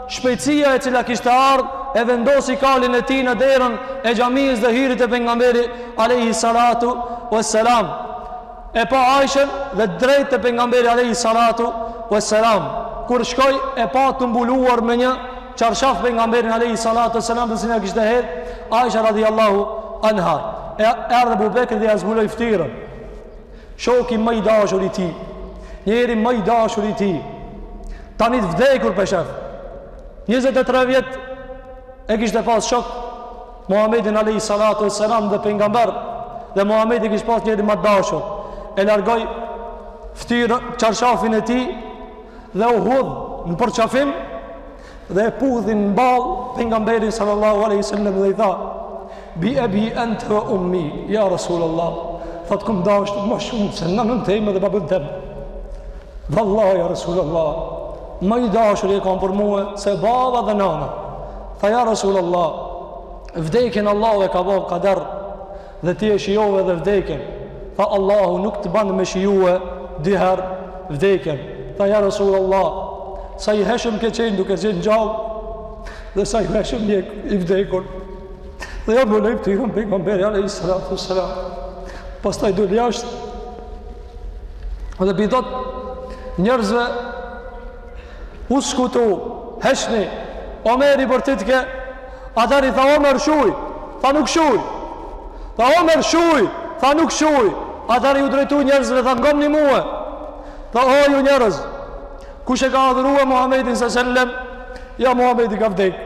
Shpejtësia e cila kishte ardhë e vendosi kalin e tij në derën e xhamisë dhe hyri te pejgamberi alejhi salatu ue selam. E pa Ajshen dhe drejt te pejgamberi alejhi salatu ue selam. Kur shkoi e pa të mbuluar me një çarshaf pejgamberin alejhi salatu ue selam të cilin ia kishte hedhë Ajsha radhiyallahu anha. E erdhi Abu Bekri dhe ia zbuloi ftyrën. Shoku ma i dashur i tij, njeri ma i dashur i tij, tani të vdekur po e shef. 23 vjet e kishte pas shok Muhamedin alayhi salatu wassalam dhe pejgamber dhe Muhamedi e kishte pas njeri ma të dashur. E largoi ftyrë çarshafin e tij dhe u hudh në përqafim dhe e puthi në ball pejgamberin sallallahu aleyhi sallam dhe i tha bi ebi ente ve ummi ja Rasul Allah thot t'kam dasht ma shumë se nanën teme dhe babën tem vallahi ja Rasul Allah ma i dashur e kam për mue se baba dhe nana tha ja Rasul Allah vdekjen Allahu e ka bo kader dhe ti e shijove edhe vdekjen. Tha Allahu nuk të ban me shijue dy herë vdekjen. Tha ja Resulallah, sa i hijshëm ke qenë duke qenë gjallë dhe sa i hijshëm je i vdekur. Dhe ja mbuloi ftyrën pejgamberit alejhi salatu selam. Pastaj dul jashtë dhe po i thot njerëzve Uskutu, heshtni, Omeri bërtitke, atëherë i tha Omer shuj, tha nuk shuj, tha Omer shuj, tha nuk shuj, atëherë iu drejtu njerëzve, tha ngomni mue, tha o ju njerëz, kush e ka adhurue Muhammedin së sellem, ja Muhammedi ka vdek,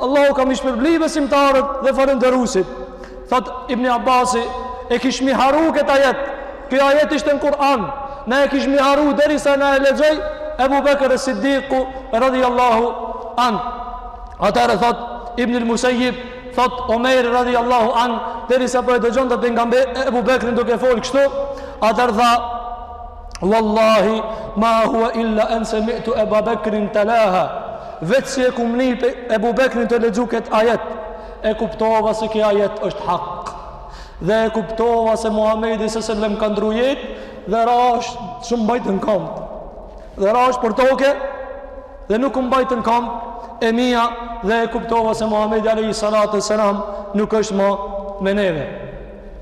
Allahu ka mi shpërbly besimtarët dhe falënderuesit. Thot Ibni Abbasi, e kishmi harru këtë ajet. Kjo ajet ishte në Kur'an. Na e kishmi harru derisa na e lexoi Ebu Bekr es-Siddiku radhiyallahu an. Atëherë thot Ibn al-Musayyib, thot Omer radhiyallahu an, derisa po e dëgjonte pejgambe Ebu Bekrin duke fol kështu, atëherë tha Wallahi ma huwa illa an sami'tu Abu Bakrin talaha. Veç si e kum ni Ebu Bekrin tu lexu kët ajet, e kuptova se kjo ajet është hak. Dhe e kuptova se Muhamedi sallallahu alaihi wasallam ka ndrru jetë dhe rashë s'um mbajtën kambt. Dhe rashë për toke dhe nuk um mbajtën kambt e mia dhe e kuptova se Muhamedi alayhi salatu selam nuk është ma me neve.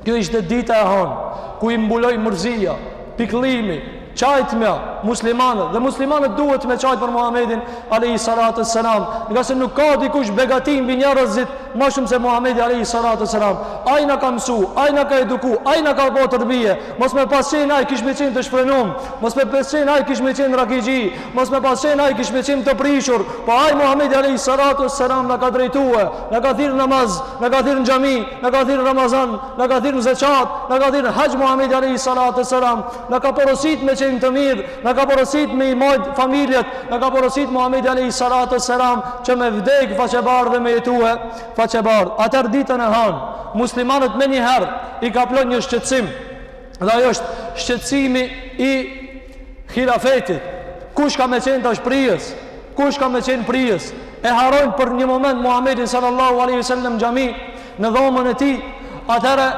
Kjo ishte dita e hanë, ku i mbuloi mërzia, pikëllimi, qajtmja muslimanët dhe muslimanët duhet me qajt për Muhammedin alayhi salatu selam, ngase nuk ka dikush begati mbi njerëzit ma shumë se Muhammedi alayhi salatu selam. Ai na ka mësu, ai na ka eduku, ai na ka bo terbije. Mos me pas qenë ai kish me qenë të shfrenum, mos me pas qenë ai kish me qenë rakixhi, mos me pas qenë ai kish me qenë të prishur. Po ai Muhammedi alayhi salatu selam na ka drejtue, na ka thirr namaz, na ka thirr në xhami, na ka thirr Ramazan, na ka thirr zeqat, na ka thirr haxh Muhamedi alayhi salatu wasalam, na ka porosit me qenë të mirë, na ka porosit me i majt familjet, na ka porosit Muhamedi alayhi salatu wasalam që me vdek faqebardh dhe me jetue faqebardh. Atëherë ditën e hanë, muslimanët menjëherë i kaplon një shqetësim. dhe ajo është shqetësimi i hilafetit. Kush ka me qenë tash prijës? Kush ka me qenë prijës? E harrojnë për një moment Muhammedin sallallahu aleyhi sallam xhami në dhomën e tij, atëherë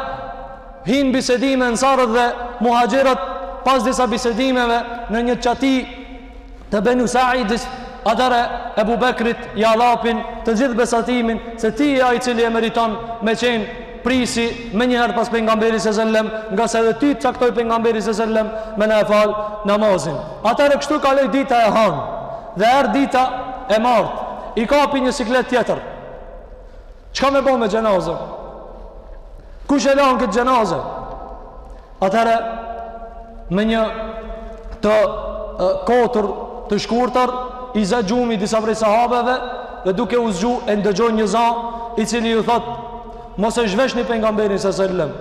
hinë bisedime ensarët dhe muhaxhirët pas disa bisedimeve në një çati të Benu Saides, atëherë Ebu Bekrit ia japin të gjithë besatimin se ti je ai i cili e meriton me qenë prijsi menjëherë pas Pejgamberit sallallahu alajhi wasallam, ngase edhe ty të caktoi Pejgamberi sallallahu alajhi wasallam me na e falë namazin. Atëherë kështu kaloi dita e hanë dhe erdh dita e martë, i kapi një siklet tjetër. Çka me bo me xhenazen? Kush e lan këtë xhenaze? Atëherë me një të kotur të shkurtër i zë gjumi disa prej sahabeve dhe duke u zgju e ndëgjojnë një za i cili ju thotë mos e zhveshni Pejgamberin sallallahu alajhi wasallam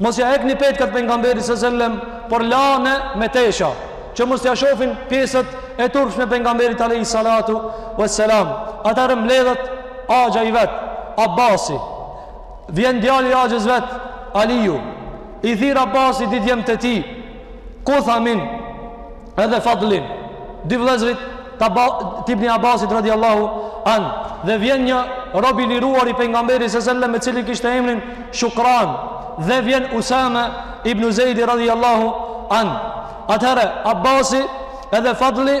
mos ja hekni petkat Pejgamberit sallallahu alajhi wasallam por lane me tesha që mos t'ja shofin pjesët e turpshme Pejgamberit alejhi salatu ve selam atëherë mbledhet axha i vet Abasi Vjen djali i axhës vet, Aliu. I thirr Abbasi dy djemtë e tij, Kuthamin edhe Fadlin. Dy vëllezërit t'Ibni Abbasit radiallahu an. Dhe vjen një rob i liruar i pejgamberit sallallahu alajhi wasallam i cili kishte emrin Shukran. Dhe vjen Usama ibn Zeidi radiallahu an. Atëherë Abbasi edhe Fadli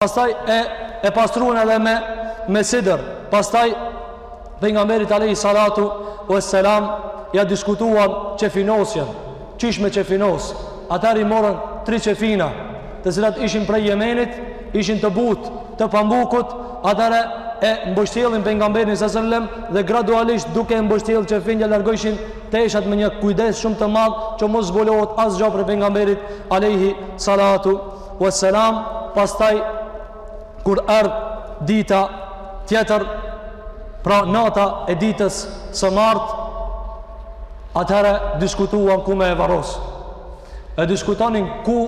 pastaj e e pastruan edhe me me sidër pastaj pejgamberit alayhi salatu wassalam ja diskutuan qefinosjen qysh me qefinos atëherë i morën tri qefina të cilat ishin prej Jemenit ishin të butë të pambukut atëherë e mbështjellin pejgamberin sallallahu alaihi wasallam dhe gradualisht duke e mbështjellë qefin ja largojshin teshat me një kujdes shumë të madh që mos zbulohet asgja prej pejgamberit alayhi salatu was salam pastaj kur erdh dita tjetër pra nata e ditës së martë atëherë diskutuan ku me e varros e diskutonin ku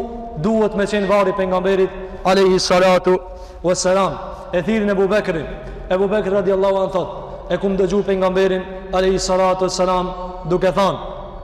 duhet me qenë varri pejgamberit alejhi salatu was salam e thirrin Ebu Bekrin Ebu Bekri radiallahu anhu thot e kum dëgju pejgamberin alejhi salatu was salam duke than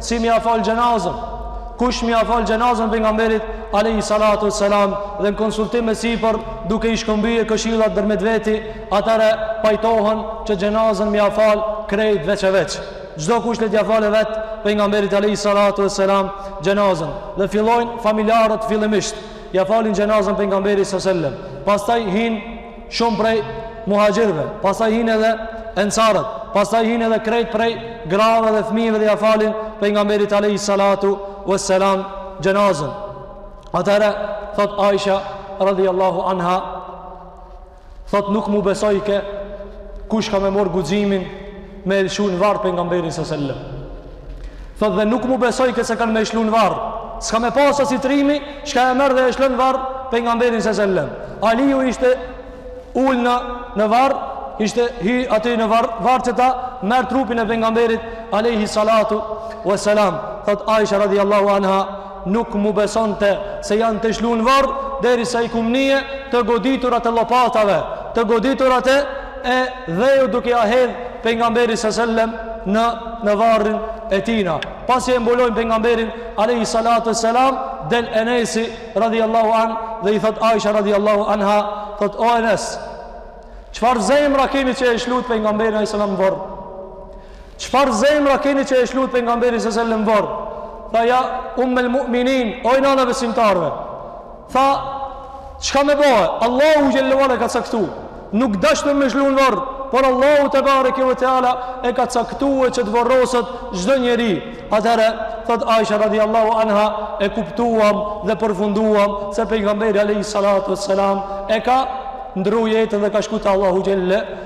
Si m'ja fal xhenazën? Kush m'ja fal xhenazën pejgamberit Alejhi Salatu Selam dhe në konsultim e sipër duke i shkëmbye këshillat ndërmjet veti atëherë pajtohen që xhenazën m'ja fal krejt veç e veç. Çdokush le t'ja fale vetë pejgamberit Alejhi Salatu Selam xhenazën dhe fillojnë familjarët fillimisht ja falin xhenazën pejgamberit Sësellem. Pastaj hinë Shumë prej muhaxhirëve, pastaj hinë edhe ensarët, pastaj hinë edhe krejt prej grave dhe fëmijëve dhe ja falin pejgamberit alayhi salatu wassalam xhenazën. Atëherë thot Aisha radhiyallahu anha thot nuk m'u besojke kush ka me morr guximin me e lshu n'varr pejgamberin sallallahu Thot dhe nuk m'u besojke se kanë me e shlu në varr. S'ka me pas asi trimi, çka e merr dhe e shlon n'varr pejgamberin sësellem. Aliu ishte ul në, në varr, ishte hi aty në varr, varr që ta merr trupin e pejgamberit, alejhi salatu, wa salam. Thot Aisha radiallahu anha, Nuk m'u besonte se janë tu e shlu n'varr, derisa i kum nie të goditurat e lopatave, të goditurat e e dheut duke ja hedh pejgamberit sësellem në, në varrin e tina. Pasi e mbulojnë pejgamberin, alejhi salatu ve selam, del Enesi radhiallahu anhu dhe i thot Aisha radhiallahu anha thot o Enes çfarë zemra keni që e shlut pejgamberin alejhi salam n'varr Çfarë zemra keni që e shlut pejgamberin s.a.s. në varr? Tha ja Ummel Mu'minin, oj nana e besimtarëve. Tha çka me bo? Allahu xhelle ve ala e ka caktu. Nuk dashta me e shlu n'varr, por Allahu tebareke ve teala e ka caktuar që të varroset çdo njeri. Atëherë thot Aisha radhiyallahu anha e kuptuam dhe përfunduam se pejgamberi alayhi salatu wassalam e ka ndru jetën dhe ka shku te Allahu xhelle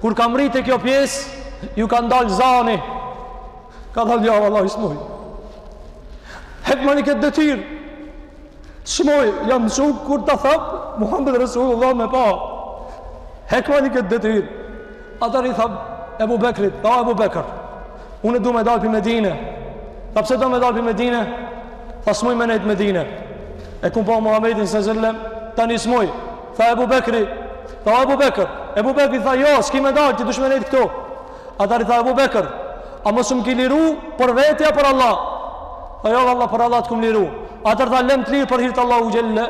Kur ka mrri te kjo pjesë, ju ka ndal zani. Ka thënë ja vallahi s'muj. Hekmani këtë detyrë. S'muj, jam msu kur ta tham Muhammed Resulullah me pa. Hekmani këtë detyrë. Atëherë i than Ebu Bekrit, tha Ebu Bekr. Unë du me dalë prej Medine. Tha pse do me dalë prej Medine? Tha s'muj me nejtë Medine. E kumë pa Muhammedin sa sellem, tani s'muj. Tha Ebu Bekri, tha Ebu Bekr. Ebu Bekri tha jo, s'ki me dalë, ti duhesh me nejtë këtu. Atëherë i tha Ebu Bekr, a mu m'ki liru për vete a për Allah. Tha jo, Allah për Allah të kumë liru. Atëherë tha lem të lirë për hirtë Allahut xhele,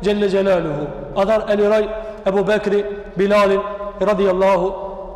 xhele xhelaluhu. Atëherë e liroi Ebu Bekri, Bilalin, radhi Allahu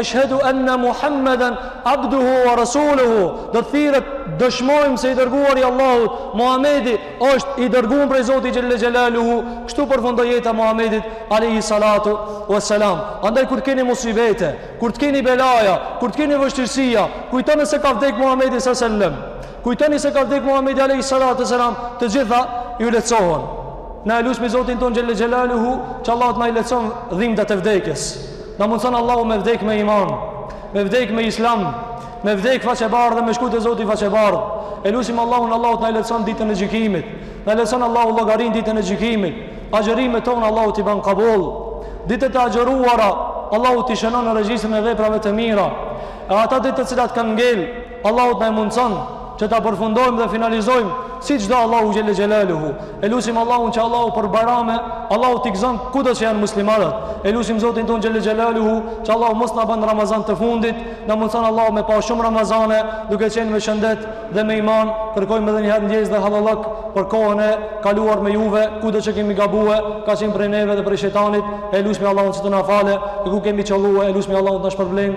Eshhedu enne Muhammeden abduhu wa rasuluhu do të thirët dëshmojmë se i dërguari i Allahut Muhammedi është i dërguar prej Zotit Xhele Xhelaluhu kështu përfundoi jeta e Muhammedit Alejhi Salatu wa Salam andaj kur të keni musibete kur të keni belaja kur të keni vështirësia kujtoni se ka vdek Muhammedi sa sellem kujtoni se ka vdek Muhammedi Alejhi Salatu wa Salam të gjitha ju lehtësohen na e lusmi Zotin tonë Xhele Xhelaluhu që Allahu të na i lehtëson dhimtat e vdekjes Na mundëson Allahu me vdek me iman, me vdek me islam, me vdek faqebardhë dhe me shku te Zoti faqebardhë. E lusim Allahun Allahu të na lehtëson ditën e gjykimit, na lehtëson Allahu llogarinë ditën e gjykimit, agjërimet tona Allahu t'i ban kabull, ditët e agjëruara Allahu t'i shënon në regjistrin e veprave të mira, e ata ditë të cilat kanë ngelë, Allahu të na e mundëson që ta përfundojmë dhe finalizojmë siç do Allahu xhele xhelaluhu. E lusim Allahun që Allahu për Bajrame, Allahu t'i gëzon kudo që janë muslimanët. E lusim Zotin tonë xhele xhelaluhu që Allahu mos na bën Ramazan të fundit, na mundëson Allahu me pa shumë Ramazane duke qenë me shëndet dhe me iman, kërkojmë edhe njëherë ndjesë dhe hallallëk për kohën e kaluar me juve, kudo që kemi gabue, ka qenë prej neve dhe prej shejtanit, e lusim Allahun që të na falë, e ku kemi qëllue, e lusim Allahun të na shpërblen,